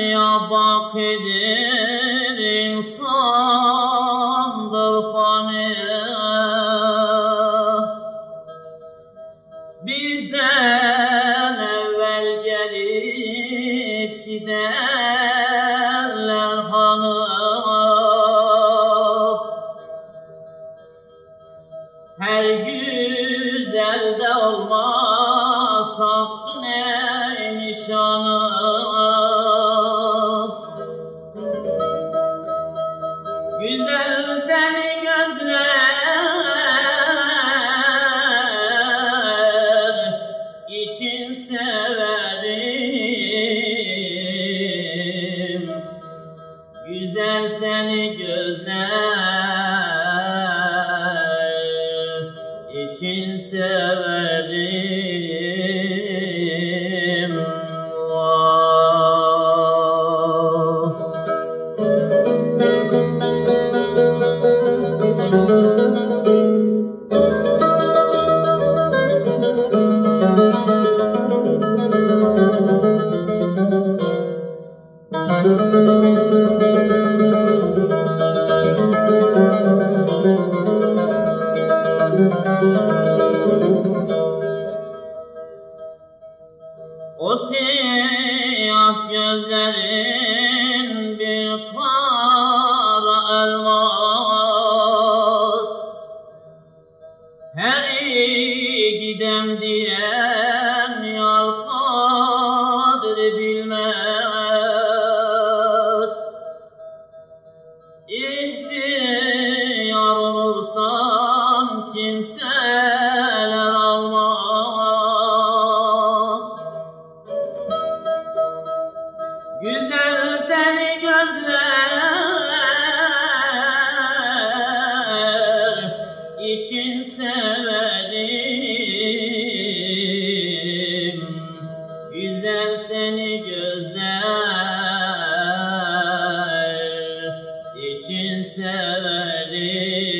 dünya bakir insan. gider. Her gidem diyen yal kadri bilmez. İhtiyar olsam kimseler almaz. Güzel seni gözler Güzel seni gözler için severim.